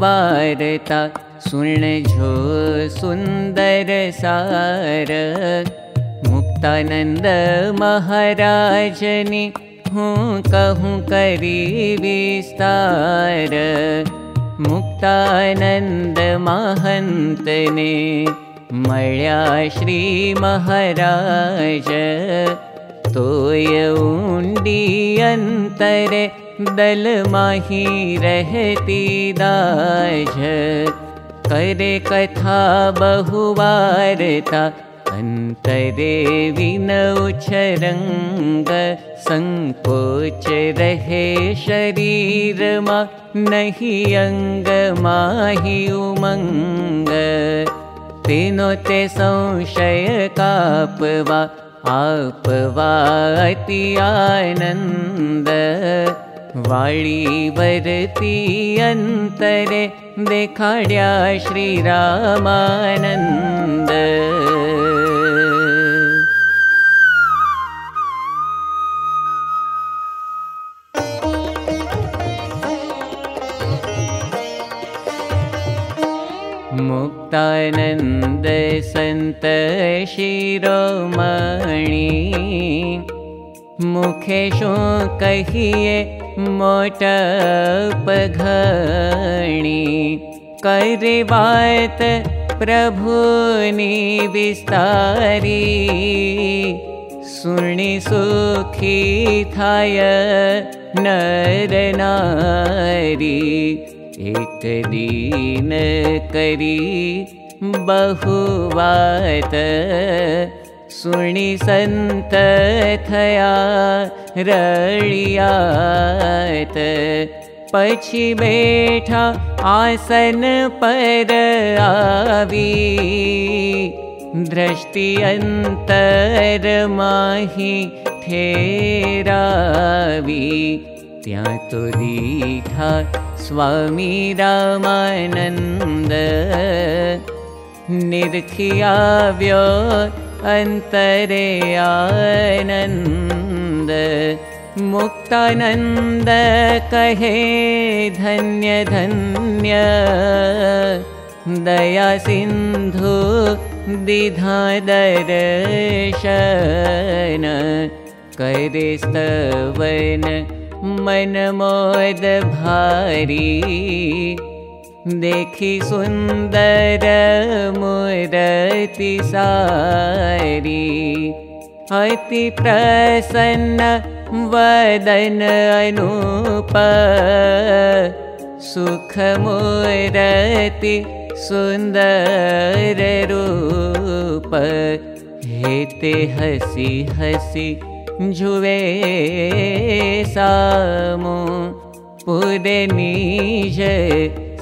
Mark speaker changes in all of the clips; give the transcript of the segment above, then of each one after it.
Speaker 1: वारता सुणझो सुन्दर सार। मुक्तानन्द महाराजनि हूँ कहूँ करी विस्तार। मुक्तानन्द महन्तने मल्या श्री महाराज। तोय उण्डी अन्तरे दल माही रहती दाज। करे कथा बहुवारता अन्तरे विनौछरङ्ग सङ्कोच रहे शरीरमा नहि अङ्ग माहि उमङ्ग तेनो ते संशय कापवा आपवा अति आनन्द अन्तरे देखाड्या श्रीरामानन्द। मुक्तानन्द सन्त शिरोमणि मुखे शो कहिए मोट पघणी करे बात प्रभुनि विस्तारी। सुनि सुखी थाय नर नारी। एक दीन करी बहुवात सन्त थया रळियात। पछी बैठा आसन पर आवी। दृष्टि अंतर माही ठेरावी। त्या तो दीठा स्वामी रामानन्द निर्खियाव्यो अन्तरे आनन्द मुक्तानन्द कहे धन्य धन्य दया सिन्धु दिधा स्तवन मन मोद भारी सुन्दर मूरति सारी। अति प्रसन्न वदन अनूप। सुख मूरति सुन्दर हेते हसी हसी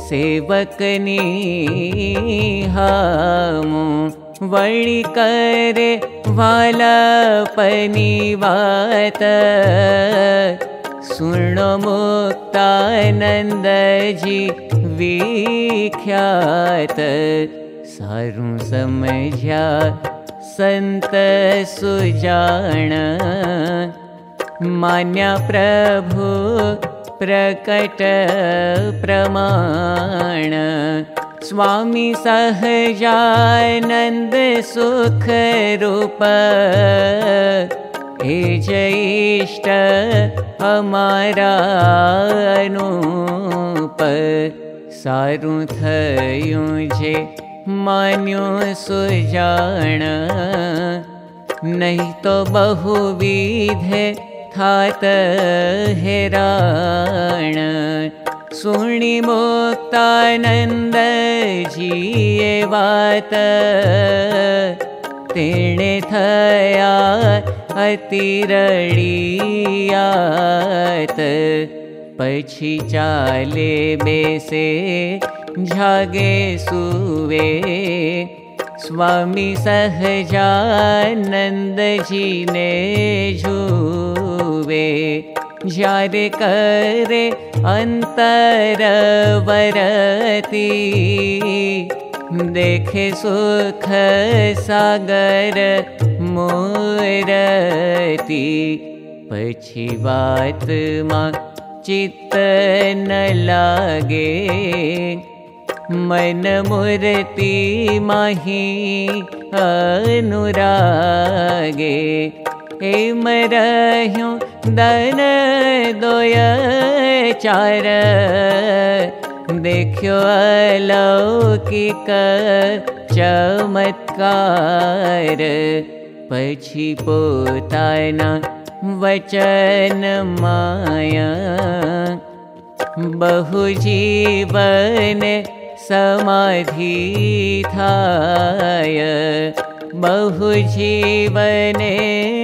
Speaker 1: सेवकनी हामो वळि करे वाला पनी वात। सुनो मुक्तानन्द जी विख्यात सारू समझ्या संत सुजान। मान्या प्रभु प्रकट प्रमाण। स्वामी सहजानन्द सुख रूप। हे जयिष्ट अमारानूप सारू जे मान्यो सुजान नहीं तो बहुविधे हेराण सुनि मुक्तानन्द जीये वात। तेणे थया अतिरळियात पछी चाले बेसे जागे सुवे। स्वामी सहजानन्द जी ने जुवे अन्तर वरती देखे सुख सागर मोरती। मा चित्त न लागे। मन मूर्ति माही अनुरागे। एम रह्यो दन दोय चार। देख्यो अलौकिक चमत्कार। पछी पोताना वचन माया। बहु जीवन समाधि थाय। बहु जीवने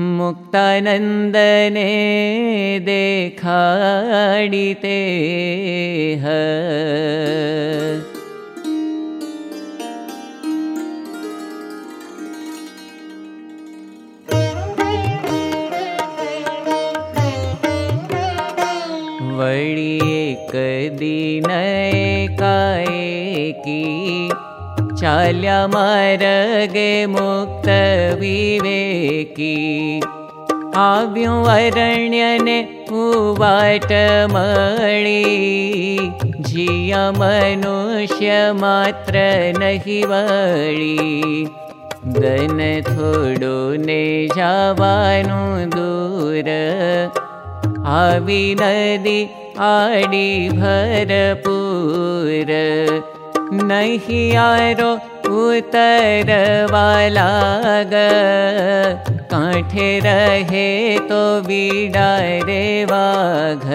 Speaker 1: मुक्तानन्दने देखाडिते ह। मुक्तानन्दने देखाडिते ह कदी की चाल्या मारगे मुक्त विवेकी आव्यो अरण्यने उवाट मळी जिया मनुष्य मात्र नहि वळी गन थोडो ने जावानु दूर आवी नदी आडी भरपूर नहि आरो उतर वालाग काठे रहे तो बिडारे वाघ।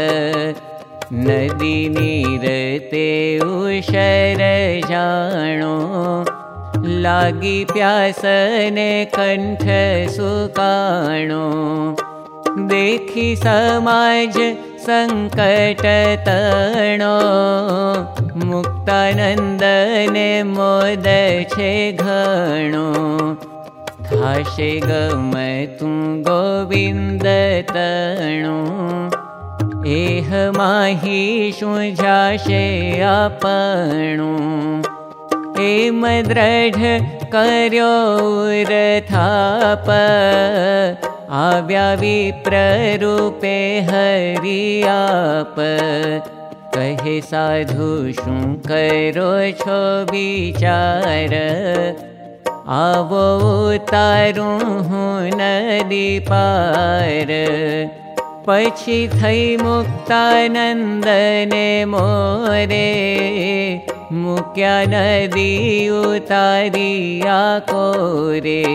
Speaker 1: नदी नीरते उशर जाणो। लागी प्यासने कंठ सुकाणो। देखी समाज संकट तणो मुक्तानन्दने मोद छे घणो। थाशे गम तू गोविंद तणो। एह माही शु जाशे आपणो। एम दृढ कर्यो रथाप आव्या विप्ररूपे हरियाप कहे साधु शु करो छो विचार। आवो तारू नदी पार। पछी थई मुक्तानन्दने मोरे। मुक्या नदी उतारिया कोरे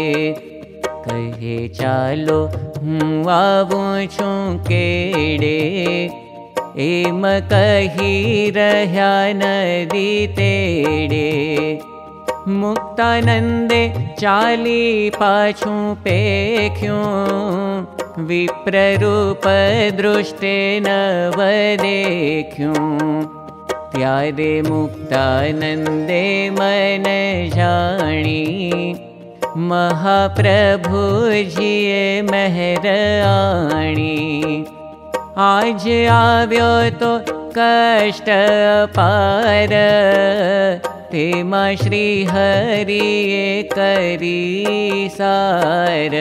Speaker 1: कहे चालो हूँ केड़े एम कही रहा नदी तेड़े। मुक्तानन्दे चाली पाछू पेख्यूं। विप्ररूप दृष्टे नव देख्यूं प्यारे मुक्तानन्दे मन जाणी। महाप्रभुजिए मेहर आज आव्यो तो कष्ट पार। तेमा श्री हरि करी सार।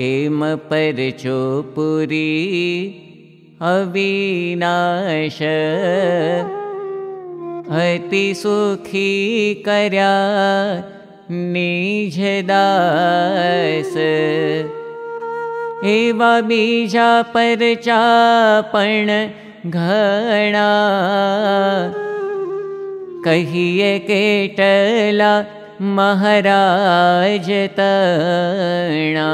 Speaker 1: एम पर चोपुरी अविनाश। अति सुखी कर्या निज दास एवा बीजा परचा पण घणा कहिए केटला महाराज तणा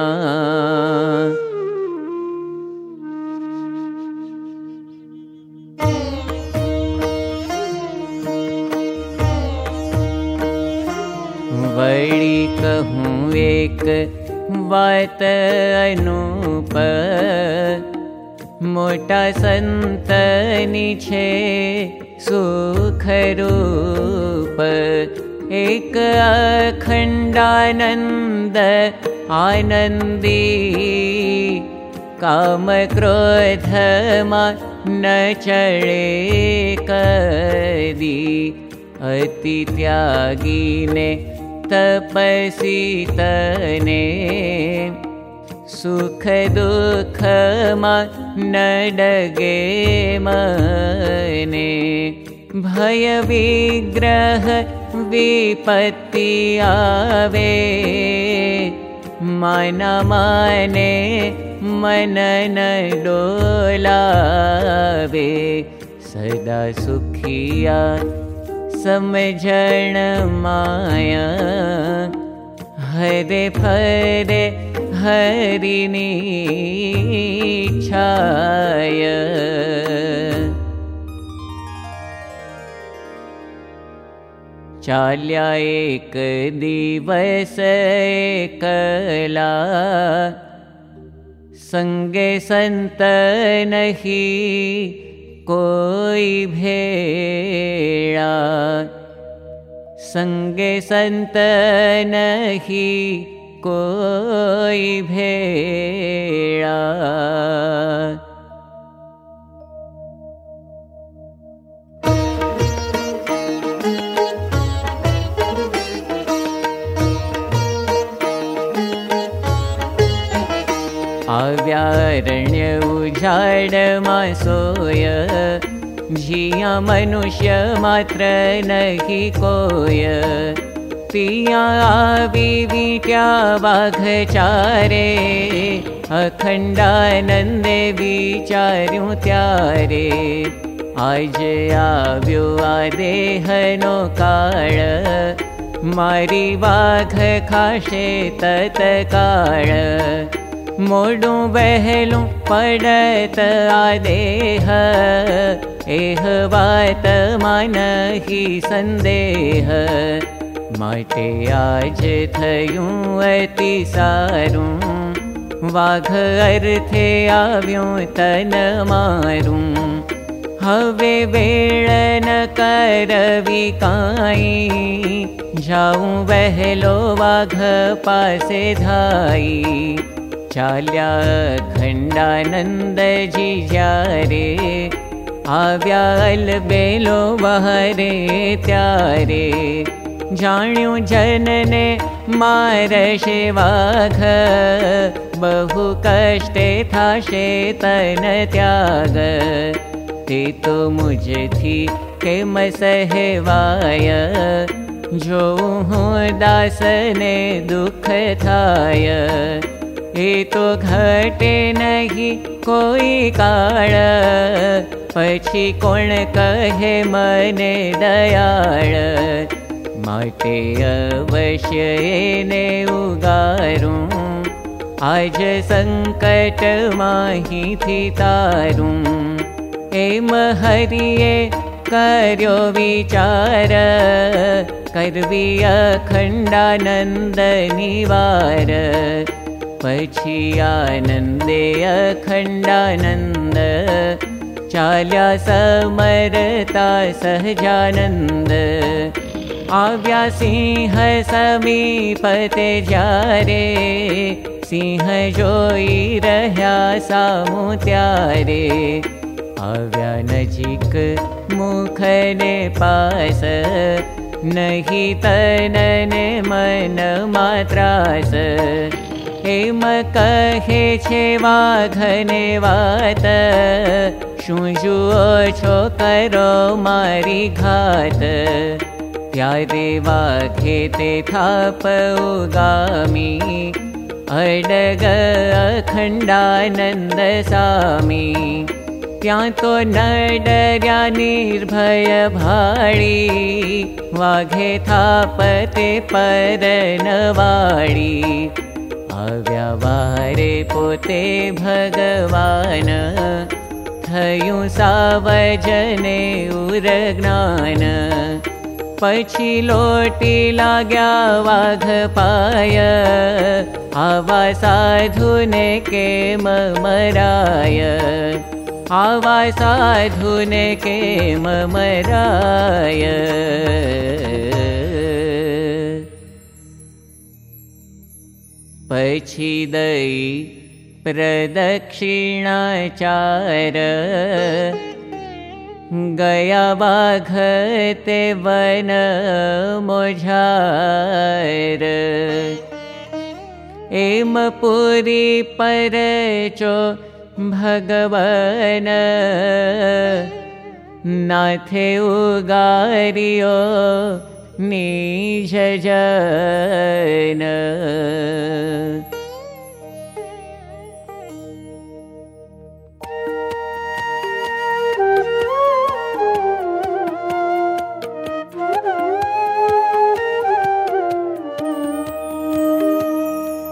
Speaker 1: एक वात अनूप मोटा सुखरूप एक अखण्डानन्द आनन्दी कामक्रोधमा न चळे कदी अति त्यागीने तपसितने सुख दुःख न डगे मने भय विग्रह विपत्ति आवे मन माने मनन डोलावे सदा सुखिया समझण माया। हरे फरे हरिणी छाय। चाल्या एक दिवस कला संगे संत नहीं संगे संत नहीं कोई भेड़ा आव्यारण्य उजाडमा सोय जिया मनुष्य मात्र नहि कोय। पिया आवी विट्या चारे अखण्डानन्दे विचार्यु त्यारे। आज आव्यो आदेहनो काळ मारी वाघ खाशे तत्काळ मोडू बहलू पड़त आदेह एह वात मान ही संदेह। माटे आज थयूं अति सारूं वाघ अर्थे आव्यूं तन मारूं। हवे वेळ न करवी काई जाऊं वहलो वाघ पासे धाई चाल्या खण्डानन्दजी जारे आव्याल बेलो बहरे त्यारे. जाण्यो जनने मारशे वाघ बहु कष्टे थाशे तन त्याग. ते तो मुझथी केम सहवाय जो हूँ दासने दुख नहीं कोई काळ कहे मने दयाळ? माटे अवश्य ने उगारूं आज संकट माही एम हरिये कर्यो विचार करवी अखण्डानन्द निवार। पछी आनन्दे अखण्डानन्द चाल्या समरता सहजानन्द। आव्या सिंह समीपते जारे सिंह रह्या सामु त्यारे। आव्या नजीक मुखने पास नहीं तनने मन मात्रास हेम कहे छे वाघने वात शुजुओ छो करो मारी घात। त्यारे वाघे ते थाप उगामी अडग अखण्डानन्द सामी। त्या तो न डर्या निर्भय भाड़ी वाघे थापते परनवाड़ी अव्यवारे पोते भगवान थयुं सावजने उरज्ञान पछी लोटी लाग्या वाघ पाय आवा साधुने के ममराय। आवा साधुने के ममराय पछी दई प्रदक्षिणाचार। गया बाघते वन मोझार। एम पुरी पर चो भगवन। नाथे उगारियो निज जन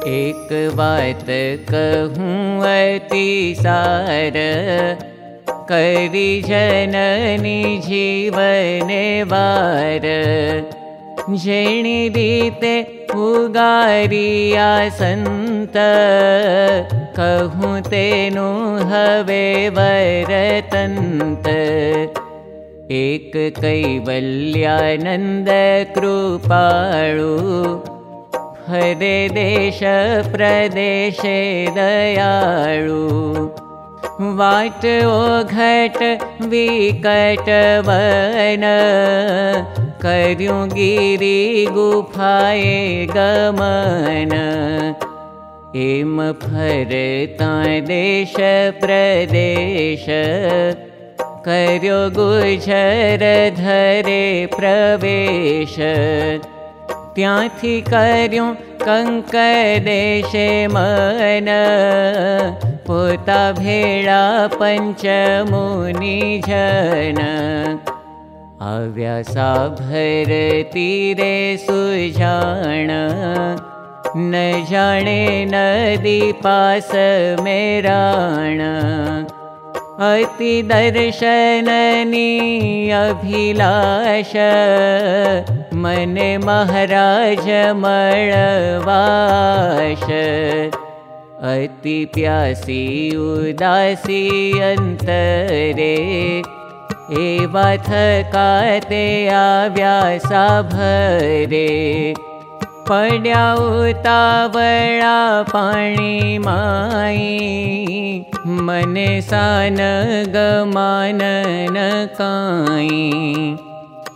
Speaker 1: एक बात कहूँ अति सार करी जननी जीवन वार जेणी रीते उगारिया संत कहूँ तेनु हवे वरतंत। एक कैवल्यानंद कृपाळु हरे देश प्रदेशे दयाळु वाट ओघट विकट वन कर्यु गिरि गुफाए गमन। एम फरता देश प्रदेश। कर्यो गुजर धरे प्रवेश। त्याथी कर्यूं कंकदेशे मन। पोता भेड़ा पंचमुनि जन आव्यासा भर तीरे सुजान न जाने नदी पास मेराण। अति दर्शननी अभिलाष। मने महाराज मळवाश। अति प्यासी उदासी अन्तरे एवा थकाते आव्यासा भरे। पड्या उतावळा पाणी माई। मने काई।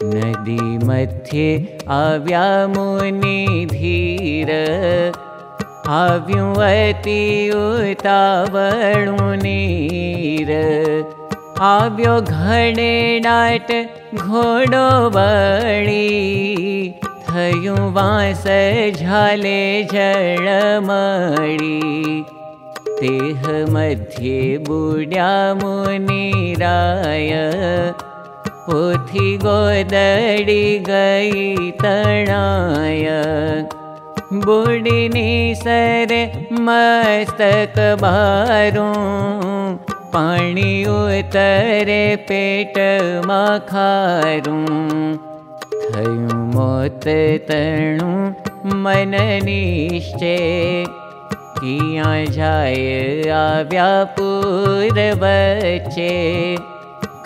Speaker 1: नदी मध्ये आव्या मुनि धीर। आव्यु अति उतावळु नीर आव्यो घडे डाट घोडो वळी थयुं वास झाले जळमळी। तेह मध्ये बुड्या मुनिराय पोथी गोदडी गई तणाय। बुडिनी सर मस्तक बारू पाणी उतरे पेट माखारू। थयुं मोत तणु मन निश्चे। किया जाय आव्या पूर बचे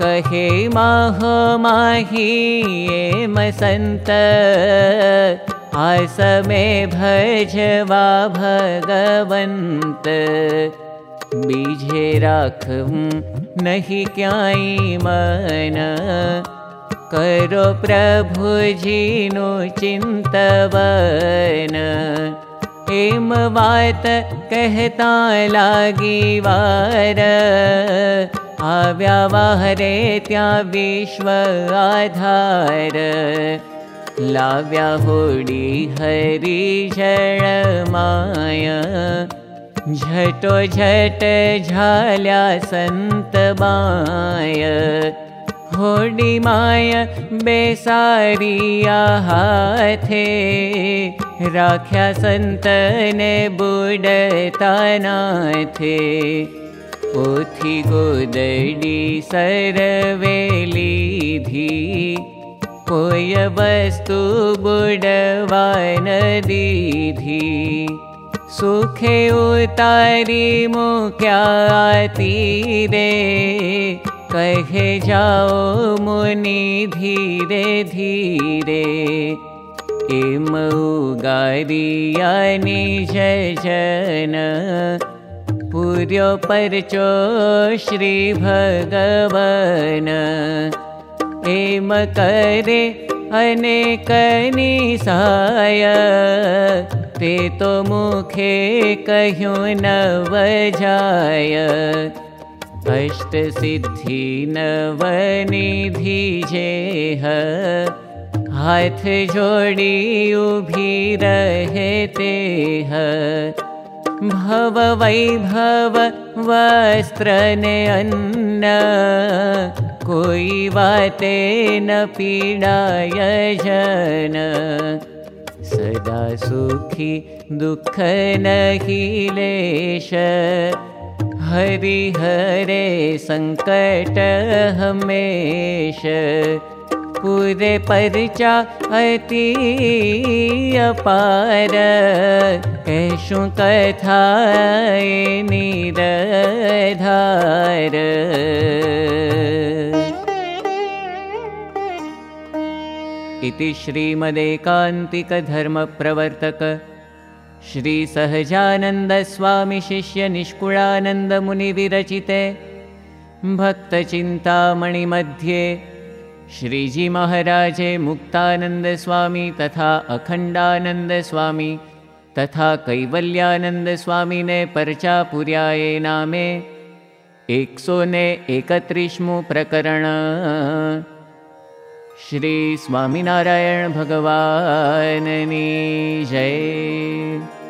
Speaker 1: कहे माह माही एम संत। आस में भजवा भगवंत बीजे राखूं नहीं क्याई मन करो प्रभुजीनु चिन्तवन एम वात कहता लागी वार आव्या वाहरे त्या विश्व आधार लाव्या होडी हरी जळ माय झटो झट झाल्या संत बाय होडी माय बेसारिया हाथे राख्या संतने बुडता नाथे पोथी गोदडी सरवेली धी कोय वस्तु बुडवान दीधी सुखे उतारी तीरे कहे जाओ मुनि धीरे धीरे। एम उगारियानि जन। पुर्यो परचो श्री भगवन। एम करे अनेकनि साय ते मुखे कह्यो न वजाय। अष्ट सिद्धि नवनिधि जेह। हाथ जोड़ी उभी रहते ह भव वैभव वस्त्र ने अन्न कोई वाते न पीडाय जन सदा सुखी दुःख नहिलेश हरि हरे सङ्कट हमेश पुरे परिचा अति अपार। कैशु कथा निरधार इति श्रीमदेकान्तिकधर्मप्रवर्तक। श्रीसहजानन्दस्वामिशिष्यनिष्कुलानन्दमुनिविरचिते। भक्तचिन्तामणिमध्ये श्रीजीमहाराजे मुक्तानन्दस्वामी तथा अखण्डानन्दस्वामी तथा कैवल्यानन्दस्वामिने पर्चापुर्याये नामे। एकसो ने एकत्रिस्मु प्रकरण श्री स्वामिनारायण भगवाननी जय